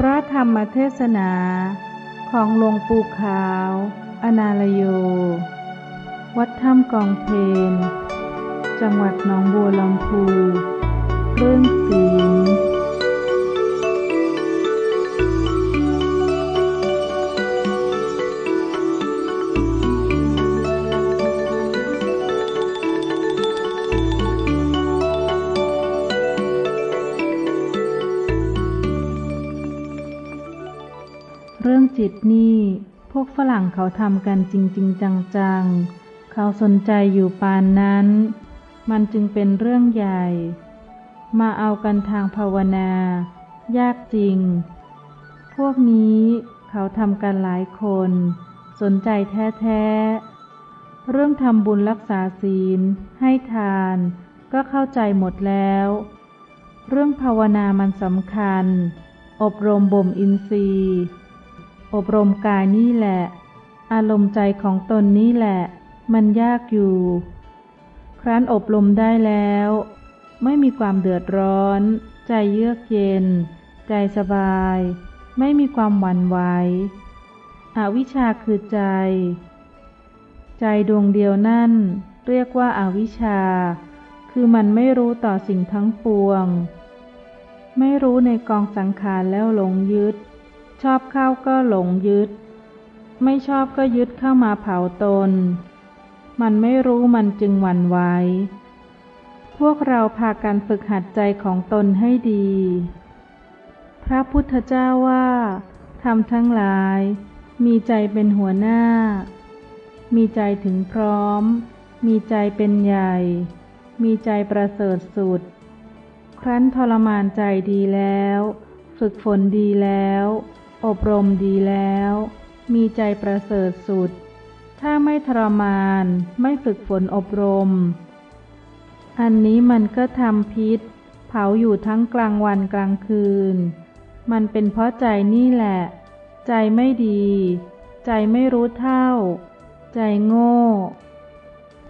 พระธรรมเทศนาของหลวงปู่ขาว อนาลโย วัดถ้ำกองเพน จังหวัดหนองบัวลำพู เรื่องศีล รั่งเขาทำกันจริง ๆ จัง ๆ เขาสนใจอยู่ปานนั้น มันจึงเป็นเรื่องใหญ่ มาเอากันทางภาวนา ยากจริง พวกนี้เขาทำกันหลายคน สนใจแท้ๆ เรื่องทำบุญรักษาศีล ให้ทาน ก็เข้าใจหมดแล้ว เรื่องภาวนามันสำคัญ อบรมบ่มอินทรีย์อบรมกายนี่แหละ อารมณ์ใจของตนนี่แหละ มันยากอยู่ ครั้นอบรมได้แล้ว ไม่มีความเดือดร้อน ใจเยือกเย็น ใจสบาย ไม่มีความหวั่นไหวอวิชชาคือใจ ใจดวงเดียวนั่น เรียกว่าอาวิชชา คือมันไม่รู้ต่อสิ่งทั้งปวง ไม่รู้ในกองสังขารแล้วหลงยึด ชอบเข้าก็หลงยึด ไม่ชอบก็ยึดเข้ามาเผาตน มันไม่รู้มันจึงหวั่นไหวพวกเราพากันฝึกหัดใจของตนให้ดี พระพุทธเจ้าว่าทำทั้งหลาย มีใจเป็นหัวหน้า มีใจถึงพร้อม มีใจเป็นใหญ่ มีใจประเสริฐสุด ครั้นทรมานใจดีแล้ว ฝึกฝนดีแล้ว อบรมดีแล้ว มีใจประเสริฐสุด ถ้าไม่ทรมาน ไม่ฝึกฝนอบรม อันนี้มันก็ทำพิษ เผาอยู่ทั้งกลางวันกลางคืน มันเป็นเพราะใจนี่แหละ ใจไม่ดี ใจไม่รู้เท่า ใจโง่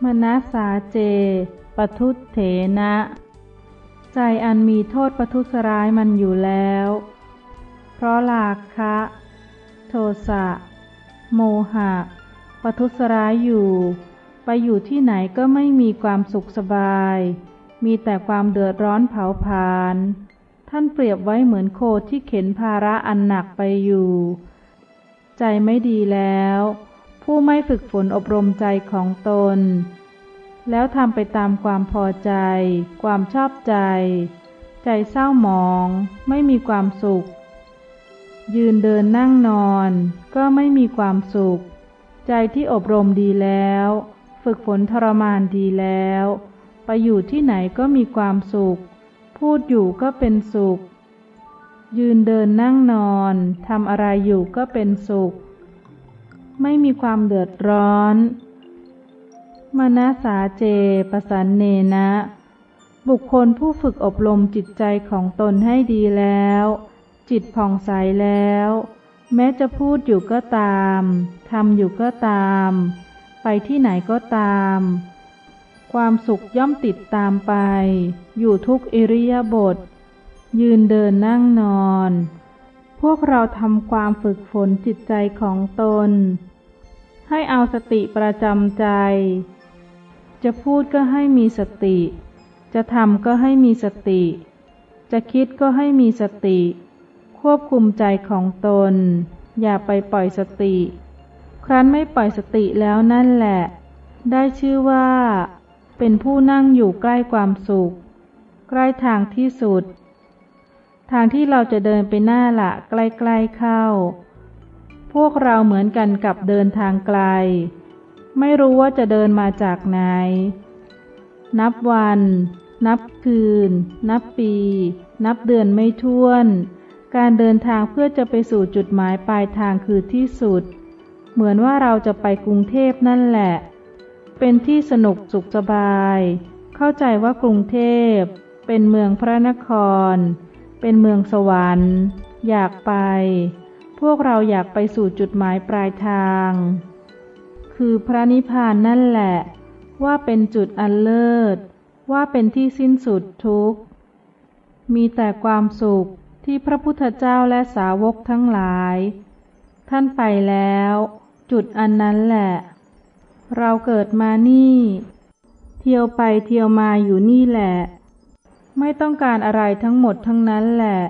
มนัสาเจ ปทุเถนะ ใจอันมีโทษประทุษร้ายมันอยู่แล้ว เพราะลาคะ โทสะ โมหะปทุสร้ายอยู่ ไปอยู่ที่ไหนก็ไม่มีความสุขสบาย มีแต่ความเดือดร้อนเผาผลาญ ท่านเปรียบไว้เหมือนโคที่เข็นภาระอันหนักไปอยู่ ใจไม่ดีแล้ว ผู้ไม่ฝึกฝนอบรมใจของตน แล้วทำไปตามความพอใจ ความชอบใจ ใจเศร้าหมอง ไม่มีความสุข ยืนเดินนั่งนอนก็ไม่มีความสุข ใจที่อบรมดีแล้ว ฝึกฝนทรมานดีแล้ว ไปอยู่ที่ไหนก็มีความสุข พูดอยู่ก็เป็นสุข ยืนเดินนั่งนอนทำอะไรอยู่ก็เป็นสุข ไม่มีความเดือดร้อนมนาสาเจปสันเนนะ บุคคลผู้ฝึกอบรมจิตใจของตนให้ดีแล้ว จิตผ่องใสแล้ว แม้จะพูดอยู่ก็ตามทำอยู่ก็ตาม ไปที่ไหนก็ตาม ความสุขย่อมติดตามไป อยู่ทุกอิริยาบถยืนเดินนั่งนอน พวกเราทำความฝึกฝนจิตใจของตน ให้เอาสติประจำใจ จะพูดก็ให้มีสติ จะทำก็ให้มีสติ จะคิดก็ให้มีสติ ควบคุมใจของตน อย่าไปปล่อยสติ ครั้นไม่ปล่อยสติแล้วนั่นแหละ ได้ชื่อว่า เป็นผู้นั่งอยู่ใกล้ความสุข ใกล้ทางที่สุด ทางที่เราจะเดินไปหน้าละใกล้ๆเข้า พวกเราเหมือนกันกับเดินทางไกล ไม่รู้ว่าจะเดินมาจากไหน นับวัน นับคืน นับปี นับเดือนไม่ท้วน การเดินทางเพื่อจะไปสู่จุดหมายปลายทางคือที่สุด เหมือนว่าเราจะไปกรุงเทพนั่นแหละ เป็นที่สนุกสุขสบาย เข้าใจว่ากรุงเทพ เป็นเมืองพระนคร เป็นเมืองสวรรค์ อยากไป พวกเราอยากไปสู่จุดหมายปลายทาง คือพระนิพพานนั่นแหละ ว่าเป็นจุดอันเลิศ ว่าเป็นที่สิ้นสุดทุกมีแต่ความสุข ที่พระพุทธเจ้าและสาวกทั้งหลาย ท่านไปแล้ว จุดอันนั้นแหละ เราเกิดมานี่ เที่ยวไปเที่ยวมาอยู่นี่แหละ ไม่ต้องการอะไรทั้งหมดทั้งนั้นแหละ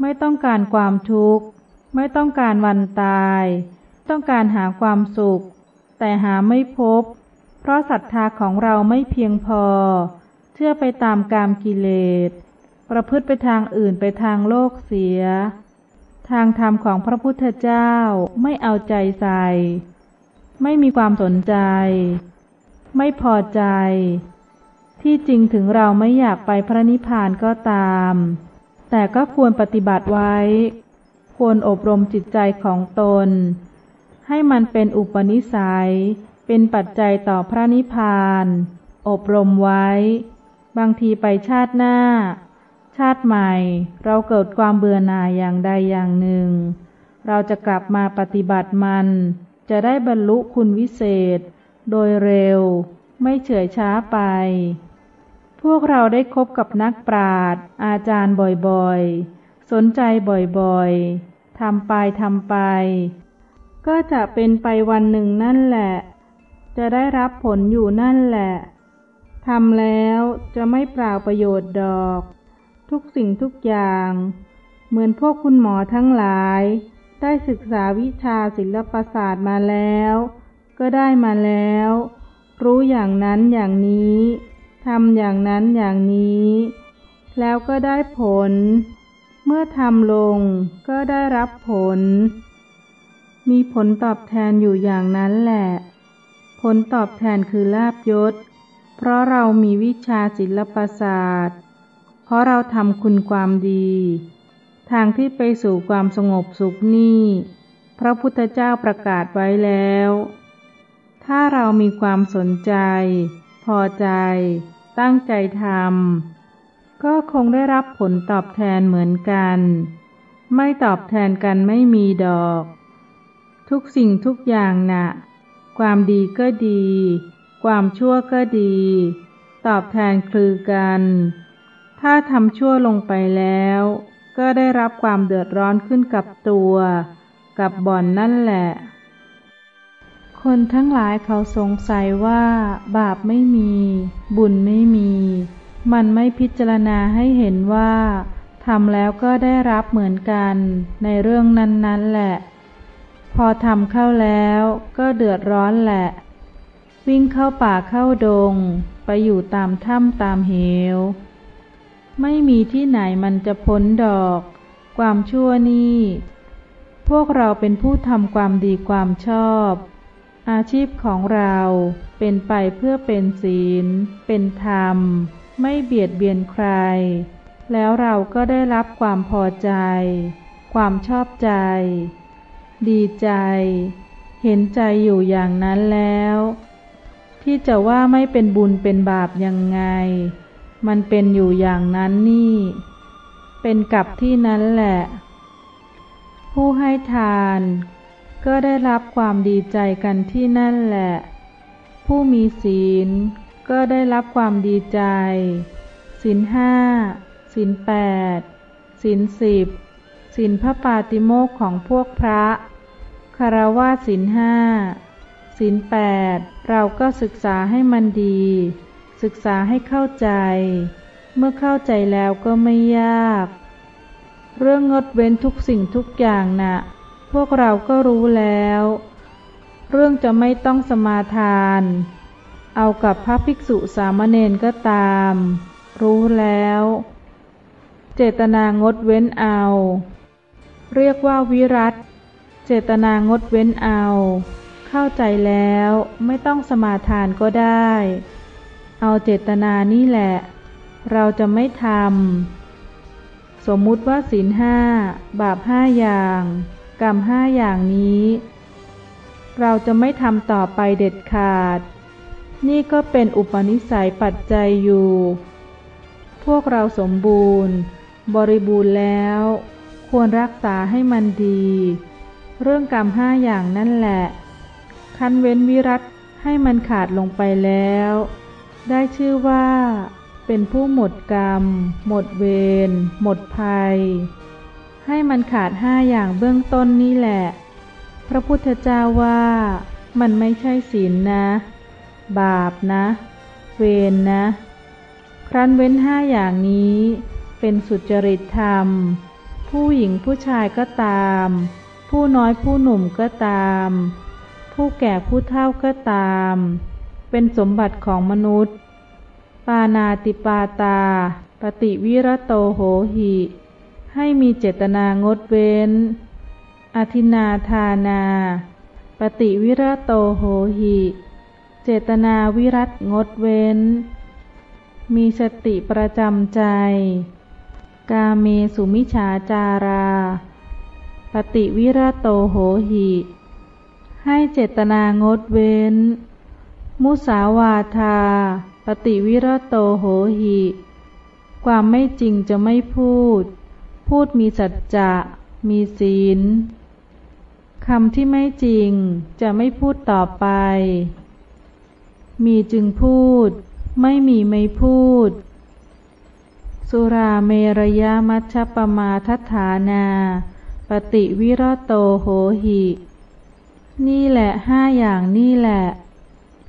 ไม่ต้องการความทุกข์ ไม่ต้องการวันตาย ต้องการหาความสุข แต่หาไม่พบ เพราะศรัทธาของเราไม่เพียงพอ เชื่อไปตามกามกิเลส ประพฤติไปทางอื่นไปทางโลกเสีย ทางธรรมของพระพุทธเจ้าไม่เอาใจใส่ ไม่มีความสนใจ ไม่พอใจ ที่จริงถึงเราไม่อยากไปพระนิพพานก็ตาม แต่ก็ควรปฏิบัติไว้ ควรอบรมจิตใจของตน ให้มันเป็นอุปนิสัย เป็นปัจจัยต่อพระนิพพาน อบรมไว้ บางทีไปชาติหน้า ชาติใหม่เราเกิดความเบื่อหน่ายอย่างใดอย่างหนึ่ง เราจะกลับมาปฏิบัติมัน จะได้บรรลุคุณวิเศษ โดยเร็ว ไม่เฉื่อยช้าไป พวกเราได้คบกับนักปราชญ์อาจารย์บ่อยๆ สนใจบ่อยๆทำไปทำไป ก็จะเป็นไปวันหนึ่งนั่นแหละ จะได้รับผลอยู่นั่นแหละทำแล้วจะไม่เปล่าประโยชน์ดอก ทุกสิ่งทุกอย่าง เหมือนพวกคุณหมอทั้งหลาย ได้ศึกษาวิชาศิลปศาสตร์มาแล้ว ก็ได้มาแล้ว รู้อย่างนั้นอย่างนี้ทำอย่างนั้นอย่างนี้ แล้วก็ได้ผล เมื่อทำลงก็ได้รับผล มีผลตอบแทนอยู่อย่างนั้นแหละ ผลตอบแทนคือลาบยศ เพราะเรามีวิชาศิลปศาสตร์ ราะเราทำคุณความดี ทางที่ไปสู่ความสงบสุขนี่ พระพุทธเจ้าประกาศไว้แล้ว ถ้าเรามีความสนใจ พอใจ ตั้งใจทำก็คงได้รับผลตอบแทนเหมือนกัน ไม่ตอบแทนกันไม่มีดอก ทุกสิ่งทุกอย่างนะ่ะ ความดีก็ดี ความชั่วก็ดี ตอบแทนคือกัน ถ้าทำชั่วลงไปแล้ว ก็ได้รับความเดือดร้อนขึ้นกับตัว กับบ่อนนั่นแหละ คนทั้งหลายเขาสงสัยว่า บาปไม่มี บุญไม่มี มันไม่พิจารณาให้เห็นว่าทำแล้วก็ได้รับเหมือนกันในเรื่องนั้นๆแหละ พอทำเข้าแล้วก็เดือดร้อนแหละ วิ่งเข้าป่าเข้าดง ไปอยู่ตามถ้ำตามเหว ไม่มีที่ไหนมันจะพ้นดอก ความชั่วนี่ พวกเราเป็นผู้ทำความดีความชอบ อาชีพของเราเป็นไปเพื่อเป็นศีล เป็นธรรม ไม่เบียดเบียนใคร แล้วเราก็ได้รับความพอใจ ความชอบใจ ดีใจ เห็นใจอยู่อย่างนั้นแล้ว ที่จะว่าไม่เป็นบุญเป็นบาปยังไง มันเป็นอยู่อย่างนั้นนี่ เป็นกับที่นั้นแหละ ผู้ให้ทาน ก็ได้รับความดีใจกันที่นั่นแหละ ผู้มีศีล ก็ได้รับความดีใจ ศีลห้าศีลแปดศีลสิบศีลพระปาติโมกของพวกพระคารวะศีลห้าศีลแปดเราก็ศึกษาให้มันดี ศึกษาให้เข้าใจ เมื่อเข้าใจแล้วก็ไม่ยาก เรื่องงดเว้นทุกสิ่งทุกอย่างนะ่ะ พวกเราก็รู้แล้ว เรื่องจะไม่ต้องสมาทาน เอากับพระภิกษุสามเณรก็ตาม รู้แล้ว เจตนางดเว้นเอา เรียกว่าวิรัตเจตนางดเว้นเอา เข้าใจแล้วไม่ต้องสมาทานก็ได้ เอาเจตนานี่แหละ เราจะไม่ทำ สมมุติว่าศีลห้า บาปห้าอย่าง กรรมห้าอย่างนี้ เราจะไม่ทำต่อไปเด็ดขาด นี่ก็เป็นอุปนิสัยปัจจัยอยู่ พวกเราสมบูรณ์ บริบูรณ์แล้ว ควรรักษาให้มันดี เรื่องกรรมห้าอย่างนั่นแหละ คันเว้นวิรัตให้มันขาดลงไปแล้ว ได้ชื่อว่า เป็นผู้หมดกรรม หมดเวร หมดภัย ให้มันขาดห้าอย่างเบื้องต้นนี่แหละ พระพุทธเจ้าว่า มันไม่ใช่ศีลนะ บาปนะ เวรนนะ ครั้นเว้นห้าอย่างนี้ เป็นสุจริตธรรม ผู้หญิงผู้ชายก็ตาม ผู้น้อยผู้หนุ่มก็ตาม ผู้แก่ผู้เฒ่าก็ตาม เป็นสมบัติของมนุษย์ ปานาติปาตา ปฏิวิรโตโหหิ ให้มีเจตนางดเว้น อธินาทานา ปฏิวิรโตโหหิ เจตนาวิรัตงดเว้น มีสติประจำใจ กาเมสุมิฉาจารา ปฏิวิรโตโหหิ ให้เจตนางดเว้น มุสาวาทา ปฏิวิรโตโหหิ ความไม่จริงจะไม่พูด พูดมีสัจจะ มีศีลคำที่ไม่จริงจะไม่พูดต่อไป มีจึงพูด ไม่มีไม่พูด สุราเมรยามัชฌปมาทัฐานา ปฏิวิรโตโหหิ นี่แหละห้าอย่างนี่แหละ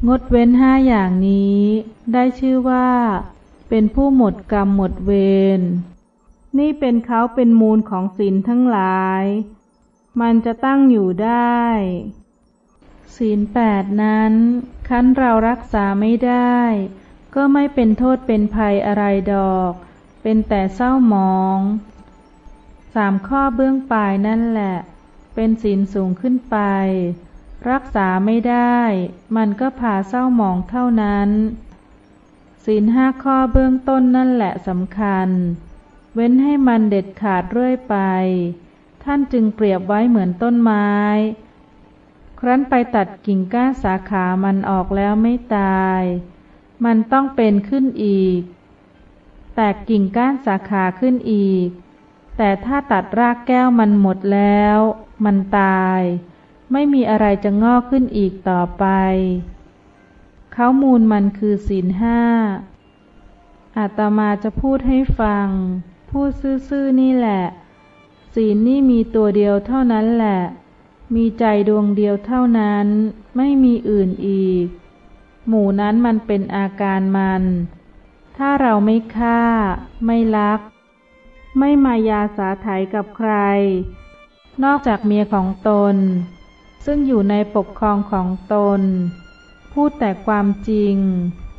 งดเว้นห้าอย่างนี้ ได้ชื่อว่า เป็นผู้หมดกรรมหมดเวรนี่เป็นเขาเป็นมูลของศีลทั้งหลาย มันจะตั้งอยู่ได้ ศีลแปดนั้น คั้นเรารักษาไม่ได้ ก็ไม่เป็นโทษเป็นภัยอะไรดอก เป็นแต่เศร้าหมองสามข้อเบื้องปลายนั่นแหละ เป็นศีลสูงขึ้นไป รักษาไม่ได้ มันก็พาเศร้าหมองเท่านั้น ศีลห้าข้อเบื้องต้นนั่นแหละสำคัญ เว้นให้มันเด็ดขาดเรื่อยไป ท่านจึงเปรียบไว้เหมือนต้นไม้ ครั้นไปตัดกิ่งก้านสาขามันออกแล้วไม่ตาย มันต้องเป็นขึ้นอีก แตกกิ่งก้านสาขาขึ้นอีก แต่ถ้าตัดรากแก้วมันหมดแล้ว มันตาย ไม่มีอะไรจะงอกขึ้นอีกต่อไป เขามูลมันคือศีลห้าอาตมาจะพูดให้ฟัง พูดซื่อๆนี่แหละ ศีลนี่มีตัวเดียวเท่านั้นแหละ มีใจดวงเดียวเท่านั้น ไม่มีอื่นอีก หมู่นั้นมันเป็นอาการมัน ถ้าเราไม่ฆ่า ไม่ลัก ไม่มายาสาไถกับใคร นอกจากเมียของตน ซึ่งอยู่ในปกครองของตน พูดแต่ความจริง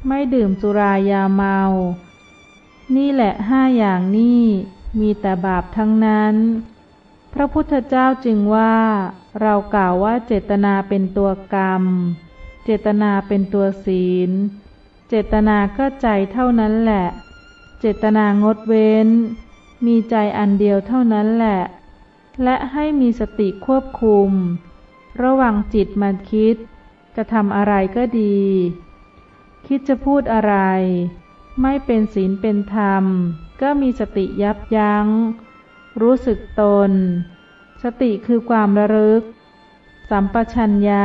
ไม่ดื่มสุรายาเมา นี่แหละห้าอย่างนี่มีแต่บาปทั้งนั้น พระพุทธเจ้าจึงว่า เรากล่าวว่าเจตนาเป็นตัวกรรม เจตนาเป็นตัวศีล เจตนาก็ใจเท่านั้นแหละ เจตนางดเว้น มีใจอันเดียวเท่านั้นแหละ และให้มีสติควบคุม ระวังจิตมันคิด จะทำอะไรก็ดี คิดจะพูดอะไร ไม่เป็นศีลเป็นธรรม ก็มีสติยับยัง้ง รู้สึกตน สติคือความระลึก สัมปชัญญะ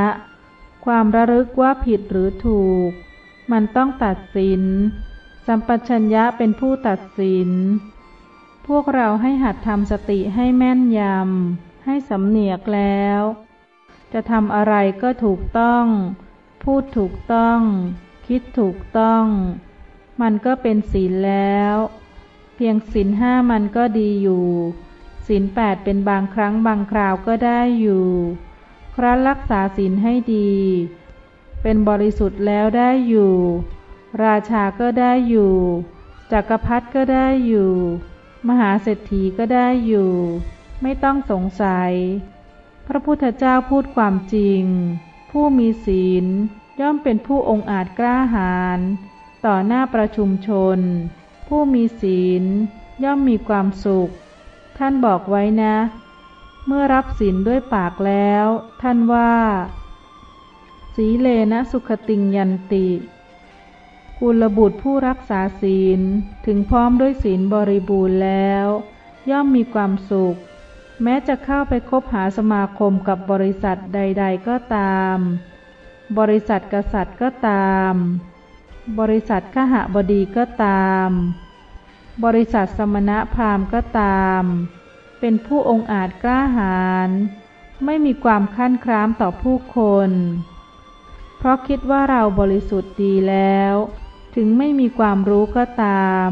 ความระลึกว่าผิดหรือถูก มันต้องตัดสิน สัมปชัญญะเป็นผู้ตัดสิน พวกเราให้หัดทำสติให้แม่นยำให้สำเนียกแล้ว จะทำอะไรก็ถูกต้อง พูดถูกต้อง คิดถูกต้อง มันก็เป็นศีลแล้ว เพียงศีลห้ามันก็ดีอยู่ศีลแปดเป็นบางครั้งบางคราวก็ได้อยู่ ครั้นรักษาศีลให้ดี เป็นบริสุทธิ์แล้วได้อยู่ ราชาก็ได้อยู่จักรพรรดิก็ได้อยู่ มหาเศรษฐีก็ได้อยู่ ไม่ต้องสงสัย พระพุทธเจ้าพูดความจริง ผู้มีศีล ย่อมเป็นผู้องอาจกล้าหาญต่อหน้าประชุมชน ผู้มีศีล ย่อมมีความสุข ท่านบอกไว้นะ เมื่อรับศีลด้วยปากแล้ว ท่านว่า สีเลนะสุขติงยันติกุลบุตรผู้รักษาศีลถึงพร้อมด้วยศีลบริบูรณ์แล้ว ย่อมมีความสุข แม้จะเข้าไปคบหาสมาคมกับบริษัทใด ๆ ก็ตาม บริษัทกษัตริย์ก็ตาม บริษัทขหบดีก็ตาม บริษัทสมณพราหมณ์ก็ตาม เป็นผู้องอาจกล้าหาญไม่มีความขั้นคร้ามต่อผู้คน เพราะคิดว่าเราบริสุทธิ์ดีแล้ว ถึงไม่มีความรู้ก็ตาม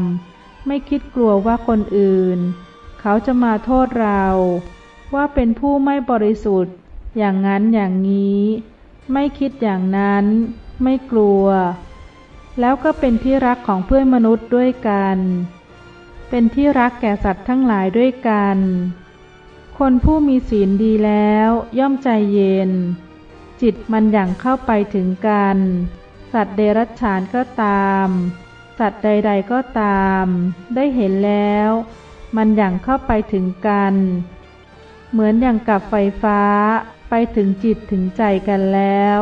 ไม่คิดกลัวว่าคนอื่น เขาจะมาโทษเรา ว่าเป็นผู้ไม่บริสุทธิ์ อย่างนั้นอย่างนี้ ไม่คิดอย่างนั้น ไม่กลัว แล้วก็เป็นที่รักของเพื่อนมนุษย์ด้วยกัน เป็นที่รักแก่สัตว์ทั้งหลายด้วยกัน คนผู้มีศีลดีแล้วย่อมใจเย็น จิตมันอย่างเข้าไปถึงกัน สัตว์เดรัจฉานก็ตาม สัตว์ใด ๆก็ตาม ได้เห็นแล้ว มันอย่างเข้าไปถึงกัน เหมือนอย่างกับไฟฟ้าไปถึงจิตถึงใจกันแล้ว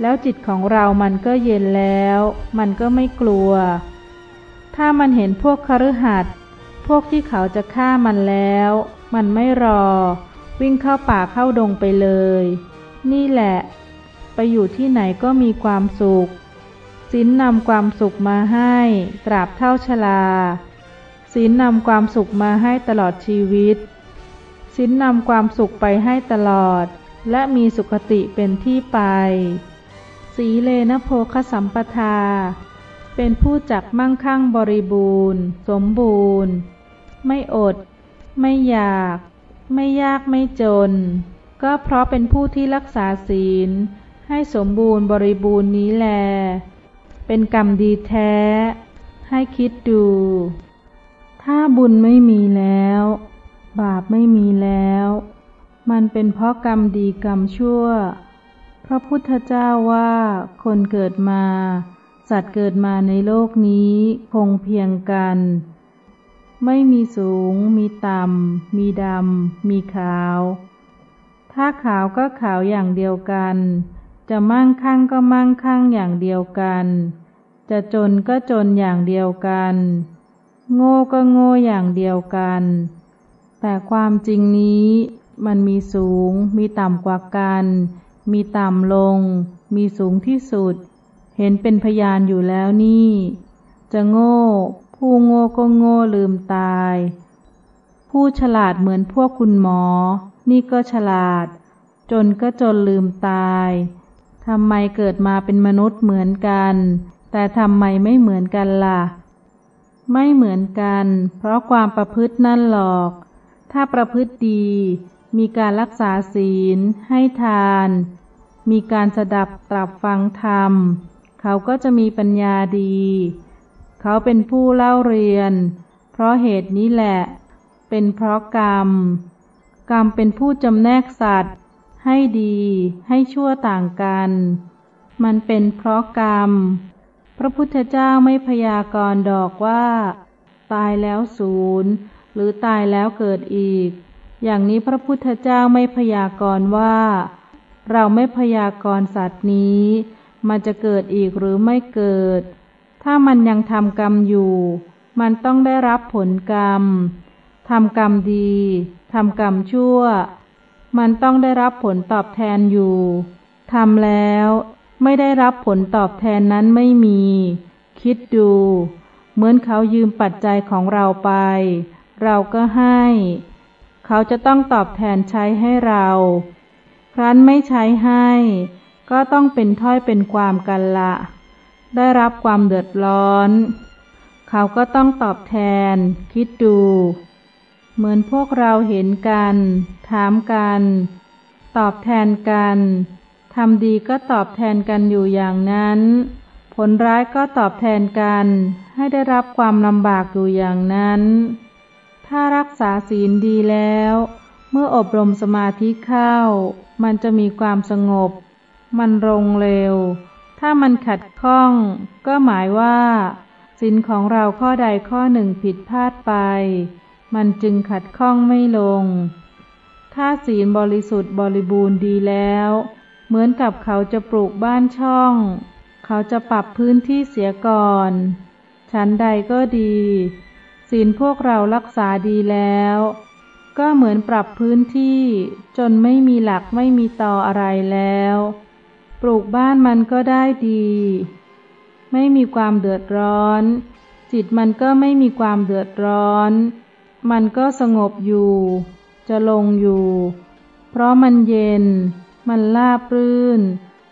แล้วจิตของเรามันก็เย็นแล้ว มันก็ไม่กลัว ถ้ามันเห็นพวกคฤหัสถ์พวกที่เขาจะฆ่ามันแล้ว มันไม่รอ วิ่งเข้าป่าเข้าดงไปเลย นี่แหละ ไปอยู่ที่ไหนก็มีความสุขศีลนำความสุขมาให้ ตราบเท่าชลา ศีลนำความสุขมาให้ตลอดชีวิต ศีลนำความสุขไปให้ตลอด และมีสุขติเป็นที่ไป สีเลนโพคสัมปทา เป็นผู้จักมั่งคั่งบริบูรณ์ สมบูรณ์ ไม่อด ไม่อยาก ไม่ยากไม่จน ก็เพราะเป็นผู้ที่รักษาศีล ให้สมบูรณ์บริบูรณ์นี้แล เป็นกรรมดีแท้ ให้คิดดู ถ้าบุญไม่มีแล้ว บาปไม่มีแล้ว มันเป็นเพราะกรรมดีกรรมชั่ว พระพุทธเจ้าว่าคนเกิดมา สัตว์เกิดมาในโลกนี้คงเพียงกัน ไม่มีสูง มีต่ำ มีดำ มีขาว ถ้าขาวก็ขาวอย่างเดียวกัน จะมั่งคั่งก็มั่งคั่งอย่างเดียวกัน จะจนก็จนอย่างเดียวกัน โง่ก็โง่อย่างเดียวกัน แต่ความจริงนี้มันมีสูง มีต่ำกว่ากัน มีต่ำลง มีสูงที่สุด เห็นเป็นพยานอยู่แล้วนี่ จะโง่ ผู้โง่ก็โง่ลืมตาย ผู้ฉลาดเหมือนพวกคุณหมอ นี่ก็ฉลาด จนก็จนลืมตายทำไมเกิดมาเป็นมนุษย์เหมือนกัน แต่ทำไมไม่เหมือนกันล่ะ ไม่เหมือนกัน เพราะความประพฤตินั่นหรอก ถ้าประพฤติดี มีการรักษาศีล ให้ทาน มีการสดับตรับฟังธรรม เขาก็จะมีปัญญาดี เขาเป็นผู้เล่าเรียน เพราะเหตุนี้แหละ เป็นเพราะกรรม กรรมเป็นผู้จำแนกสัตว์ ให้ดี ให้ชั่วต่างกัน มันเป็นเพราะกรรม พระพุทธเจ้าไม่พยากรณ์ดอกว่า ตายแล้วศูนย์หรือตายแล้วเกิดอีก อย่างนี้พระพุทธเจ้าไม่พยากรณ์ว่า เราไม่พยากรณ์สัตว์นี้ มันจะเกิดอีกหรือไม่เกิด ถ้ามันยังทำกรรมอยู่ มันต้องได้รับผลกรรมทำกรรมดีทำกรรมชั่ว มันต้องได้รับผลตอบแทนอยู่ทำแล้ว ไม่ได้รับผลตอบแทนนั้นไม่มี คิดดู เหมือนเขายืมปัจจัยของเราไป เราก็ให้ เขาจะต้องตอบแทนใช้ให้เรา ครั้นไม่ใช้ให้ ก็ต้องเป็นถ้อยเป็นความกันละได้รับความเดือดร้อน เขาก็ต้องตอบแทน คิดดู เหมือนพวกเราเห็นกัน ถามกัน ตอบแทนกัน ทำดีก็ตอบแทนกันอยู่อย่างนั้น ผลร้ายก็ตอบแทนกัน ให้ได้รับความลำบากอยู่อย่างนั้น ถ้ารักษาศีลดีแล้ว เมื่ออบรมสมาธิเข้า มันจะมีความสงบ มันรงเร็ว ถ้ามันขัดข้อง ก็หมายว่าศีลของเราข้อใดข้อหนึ่งผิดพลาดไป มันจึงขัดข้องไม่ลง ถ้าศีลบริสุทธิ์บริบูรณ์ดีแล้ว เหมือนกับเขาจะปลูกบ้านช่อง เขาจะปรับพื้นที่เสียก่อน ชั้นใดก็ดี ศีลพวกเรารักษาดีแล้ว ก็เหมือนปรับพื้นที่จนไม่มีหลักไม่มีต่ออะไรแล้ว ปลูกบ้านมันก็ได้ดี ไม่มีความเดือดร้อน จิตมันก็ไม่มีความเดือดร้อน มันก็สงบอยู่ จะลงอยู่ เพราะมันเย็น มันลาบรื่น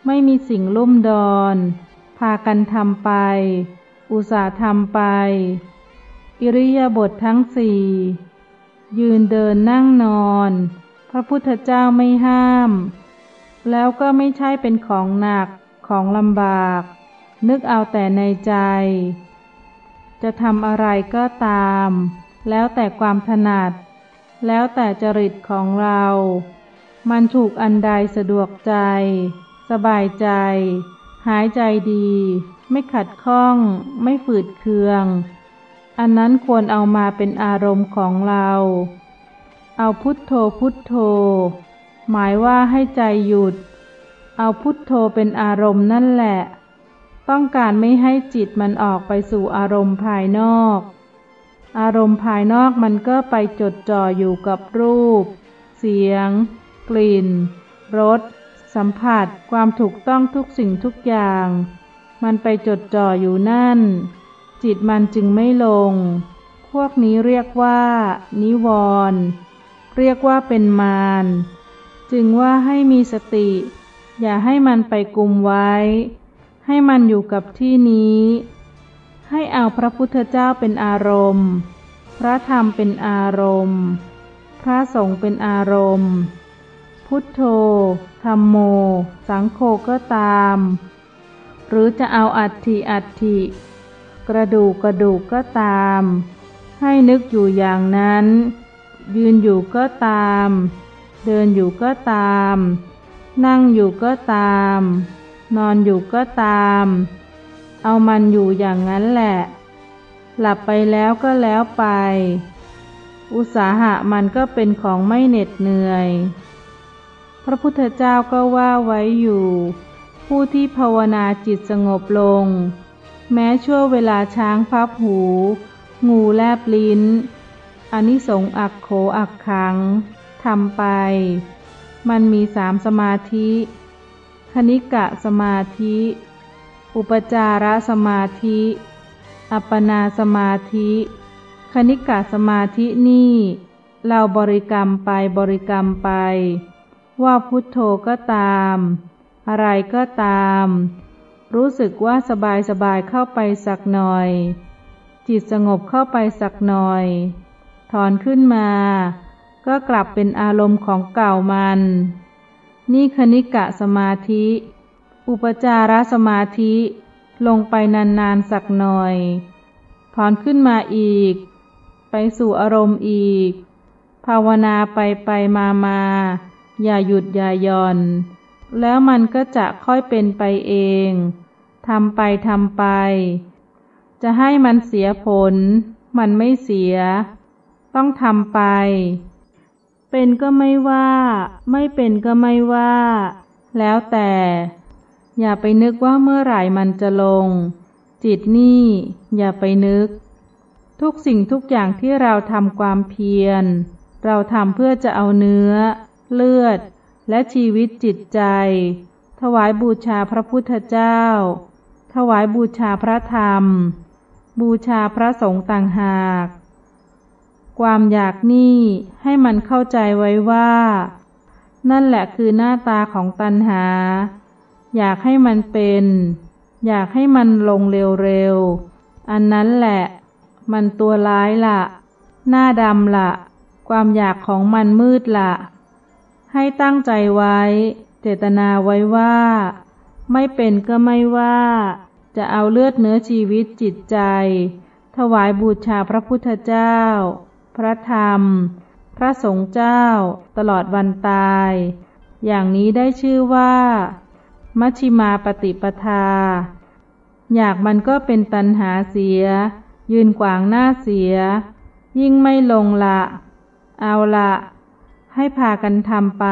ไม่มีสิ่งลุ่มดอน พากันทำไป อุตสาห์ทำไป อิริยาบถททั้งสี่ยืนเดินนั่งนอน พระพุทธเจ้าไม่ห้าม แล้วก็ไม่ใช่เป็นของหนักของลำบาก นึกเอาแต่ในใจ จะทำอะไรก็ตาม แล้วแต่ความถนัด แล้วแต่จริตของเรา มันถูกอันใดสะดวกใจ สบายใจ หายใจดี ไม่ขัดข้อง ไม่ฝืดเคือง อันนั้นควรเอามาเป็นอารมณ์ของเรา เอาพุทโธพุทโธ หมายว่าให้ใจหยุด เอาพุทโธเป็นอารมณ์นั่นแหละ ต้องการไม่ให้จิตมันออกไปสู่อารมณ์ภายนอก อารมณ์ภายนอกมันก็ไปจดจ่ออยู่กับรูป เสียง กลิ่น รส สัมผัส ความถูกต้องทุกสิ่งทุกอย่าง มันไปจดจ่ออยู่นั่น จิตมันจึงไม่ลง พวกนี้เรียกว่า นิวรณ์เรียกว่าเป็นมาร จึงว่าให้มีสติ อย่าให้มันไปกลุมไว้ ให้มันอยู่กับที่นี้ ให้เอาพระพุทธเจ้าเป็นอารมณ์ พระธรรมเป็นอารมณ์ พระสงฆ์เป็นอารมณ์ พุทโธธรรมโม สังโฆก็ตาม หรือจะเอาอัฐิอัฐิกระดูกกระดูกก็ตาม ให้นึกอยู่อย่างนั้น ยืนอยู่ก็ตาม เดินอยู่ก็ตาม นั่งอยู่ก็ตาม นอนอยู่ก็ตาม เอามันอยู่อย่างนั้นแหละ หลับไปแล้วก็แล้วไป อุตสาหะมันก็เป็นของไม่เหน็ดเหนื่อย พระพุทธเจ้าก็ว่าไว้อยู่ ผู้ที่ภาวนาจิตสงบลง แม้ชั่วเวลาช้างพับหู งูแลบลิ้นอนนิสงอักโขอักขังทำไป มันมีสามสมาธิ คณิกะสมาธิ อุปจารสมาธิ อัปปนาสมาธิ คณิกะสมาธินี่ เราบริกรรมไปบริกรรมไป ว่าพุทโธก็ตาม อะไรก็ตาม รู้สึกว่าสบายสบายเข้าไปสักหน่อย จิตสงบเข้าไปสักหน่อย ถอนขึ้นมา ก็กลับเป็นอารมณ์ของเก่ามัน นี่คณิกะสมาธิ อุปจารสมาธิ ลงไปนานๆสักหน่อย ถอนขึ้นมาอีก ไปสู่อารมณ์อีก ภาวนาไปไปมามา อย่าหยุดอย่าย่อน แล้วมันก็จะค่อยเป็นไปเองทำไปทำไป จะให้มันเสียผล มันไม่เสีย ต้องทำไป เป็นก็ไม่ว่า ไม่เป็นก็ไม่ว่า แล้วแต่ อย่าไปนึกว่าเมื่อไหร่มันจะลง จิตนี่ อย่าไปนึก ทุกสิ่งทุกอย่างที่เราทำความเพียร เราทำเพื่อจะเอาเนื้อ เลือด และชีวิตจิตใจ ถวายบูชาพระพุทธเจ้า ถวายบูชาพระธรรม บูชาพระสงฆ์ต่างหาก ความอยากนี่ให้มันเข้าใจไว้ว่า นั่นแหละคือหน้าตาของตัณหา อยากให้มันเป็น อยากให้มันลงเร็วๆ อันนั้นแหละ มันตัวร้ายละหน้าดำละความอยากของมันมืดล่ะ ให้ตั้งใจไว้ เจตนาไว้ว่า ไม่เป็นก็ไม่ว่า จะเอาเลือดเนื้อชีวิตจิตใจ ถวายบูชาพระพุทธเจ้า พระธรรม พระสงฆ์เจ้า ตลอดวันตาย อย่างนี้ได้ชื่อว่า มัชชิมาปฏิปทา อยากมันก็เป็นตันหาเสีย ยืนขวางหน้าเสีย ยิ่งไม่ลงละ เอาละ ให้พากันทำไป